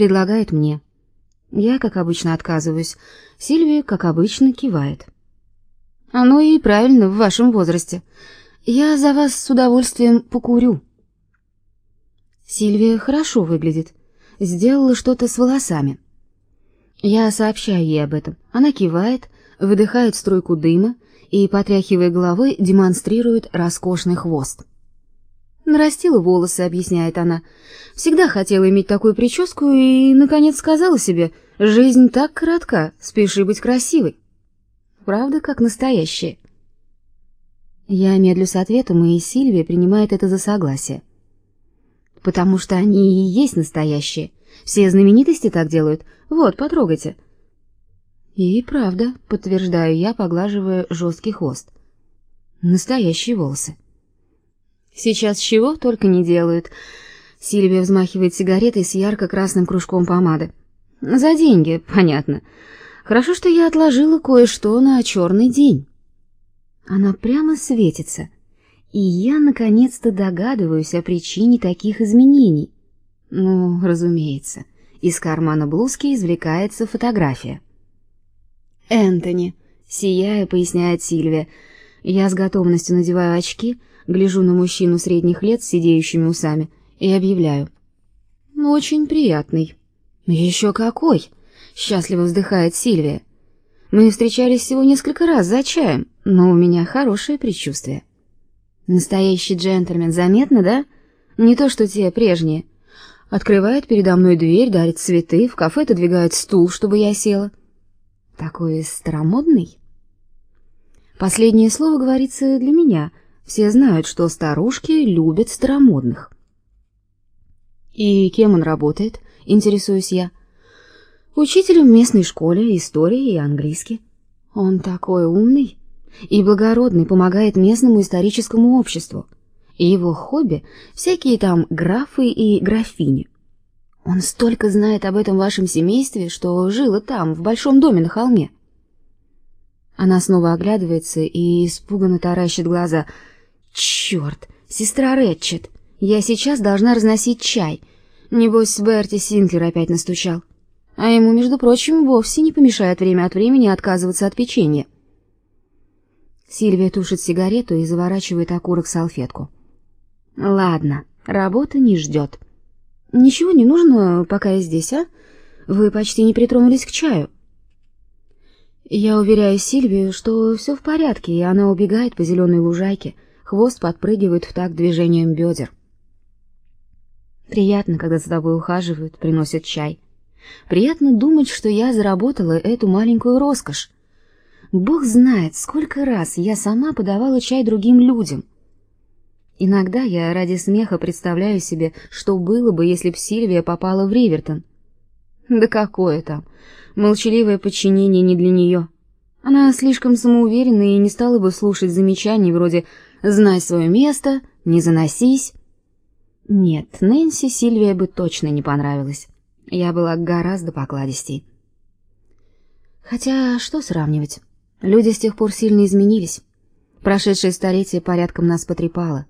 Предлагает мне. Я, как обычно, отказываюсь. Сильвия, как обычно, кивает. Оно и правильно в вашем возрасте. Я за вас с удовольствием покурю. Сильвия хорошо выглядит. Сделала что-то с волосами. Я сообщаю ей об этом. Она кивает, выдыхает струйку дыма и, потряхивая головой, демонстрирует роскошный хвост. Нарастила волосы, объясняет она. Всегда хотела иметь такую прическу и, наконец, сказала себе, жизнь так коротка, спеши быть красивой. Правда, как настоящая. Я медлю с ответом, и Сильвия принимает это за согласие. Потому что они и есть настоящие. Все знаменитости так делают. Вот, потрогайте. И правда, подтверждаю я, поглаживая жесткий хвост. Настоящие волосы. Сейчас чего только не делают. Сильвия взмахивает сигаретой с ярко-красным кружком помады. За деньги, понятно. Хорошо, что я отложила кое-что на черный день. Она прямо светится, и я наконец-то догадываюсь о причине таких изменений. Ну, разумеется, из кармана блузки извлекается фотография. Энтони, сияя, поясняет Сильвия. Я с готовностью надеваю очки гляжу на мужчину средних лет с сидеющими усами и объявляю. «Ну, «Очень приятный». «Еще какой!» — счастливо вздыхает Сильвия. «Мы встречались всего несколько раз за чаем, но у меня хорошее предчувствие». «Настоящий джентльмен, заметно, да? Не то, что те прежние. Открывает передо мной дверь, дарит цветы, в кафе отодвигает стул, чтобы я села. Такой старомодный». Последнее слово говорится для меня — все знают, что старушки любят старомодных. И кем он работает? Интересуюсь я. Учителем в местной школе истории и английский. Он такой умный и благородный, помогает местному историческому обществу. И его хобби всякие там графы и графини. Он столько знает об этом вашем семействе, что жила там, в большом доме на холме. Она снова оглядывается и испуганно таращит глаза — Черт, сестра Рэтчет, я сейчас должна разносить чай. Небось, Берти Синклер опять настучал. А ему, между прочим, вовсе не помешает время от времени отказываться от печенья. Сильвия тушит сигарету и заворачивает окурок в салфетку. Ладно, работа не ждет. Ничего не нужно, пока я здесь, а? Вы почти не притронулись к чаю. Я уверяю Сильвию, что все в порядке, и она убегает по зеленой лужайке — Хвост подпрыгивает в такт движением бедер. Приятно, когда за тобой ухаживают, приносят чай. Приятно думать, что я заработала эту маленькую роскошь. Бог знает, сколько раз я сама подавала чай другим людям. Иногда я ради смеха представляю себе, что было бы, если б Сильвия попала в Ривертон. Да какое там! Молчаливое подчинение не для нее. Она слишком самоуверена и не стала бы слушать замечаний вроде Знай свое место, не заносись. Нет, Нэнси Сильвия бы точно не понравилась. Я была гораздо покладистей. Хотя что сравнивать? Люди с тех пор сильно изменились. Прошедшее столетие порядком нас потрепало.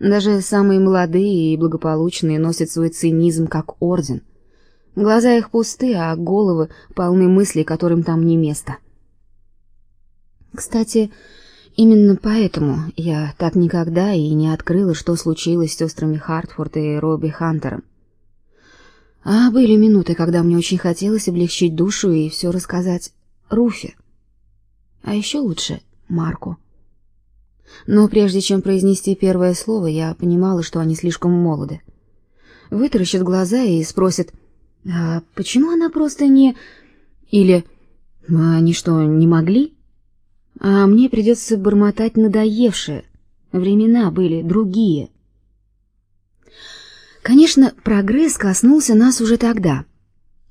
Даже самые молодые и благополучные носят свой цинизм как орден. Глаза их пусты, а головы полны мыслей, которым там не место. Кстати, Именно поэтому я так никогда и не открыла, что случилось с сестрами Хартфорд и Робби Хантером. А были минуты, когда мне очень хотелось облегчить душу и все рассказать Руфе. А еще лучше Марку. Но прежде чем произнести первое слово, я понимала, что они слишком молоды. Вытаращат глаза и спросят: "А почему она просто не или они что, не могли?" а мне придется бормотать надоевшее. Времена были другие. Конечно, прогресс коснулся нас уже тогда.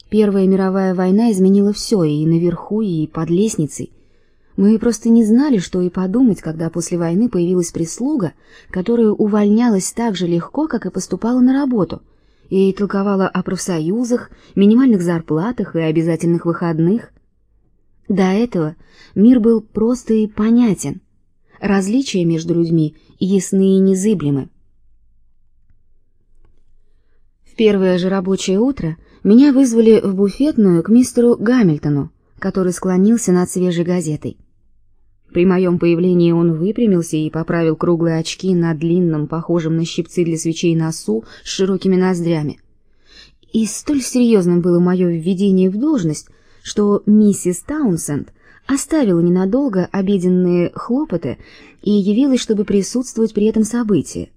Первая мировая война изменила все, и наверху, и под лестницей. Мы просто не знали, что и подумать, когда после войны появилась прислуга, которая увольнялась так же легко, как и поступала на работу, и толковала о профсоюзах, минимальных зарплатах и обязательных выходных. До этого мир был просто и понятен. Различия между людьми ясны и незыблемы. В первое же рабочее утро Меня вызвали в буфетную к мистеру Гамильтону, который склонился над свежей газетой. При моем появлении он выпрямился и поправил круглые очки на длинном, похожем на щипцы для свечей носу с широкими ноздрями. И столь серьезным было мое введение в должность, что миссис Таунсенд оставила ненадолго обеденные хлопоты и явилась, чтобы присутствовать при этом событии.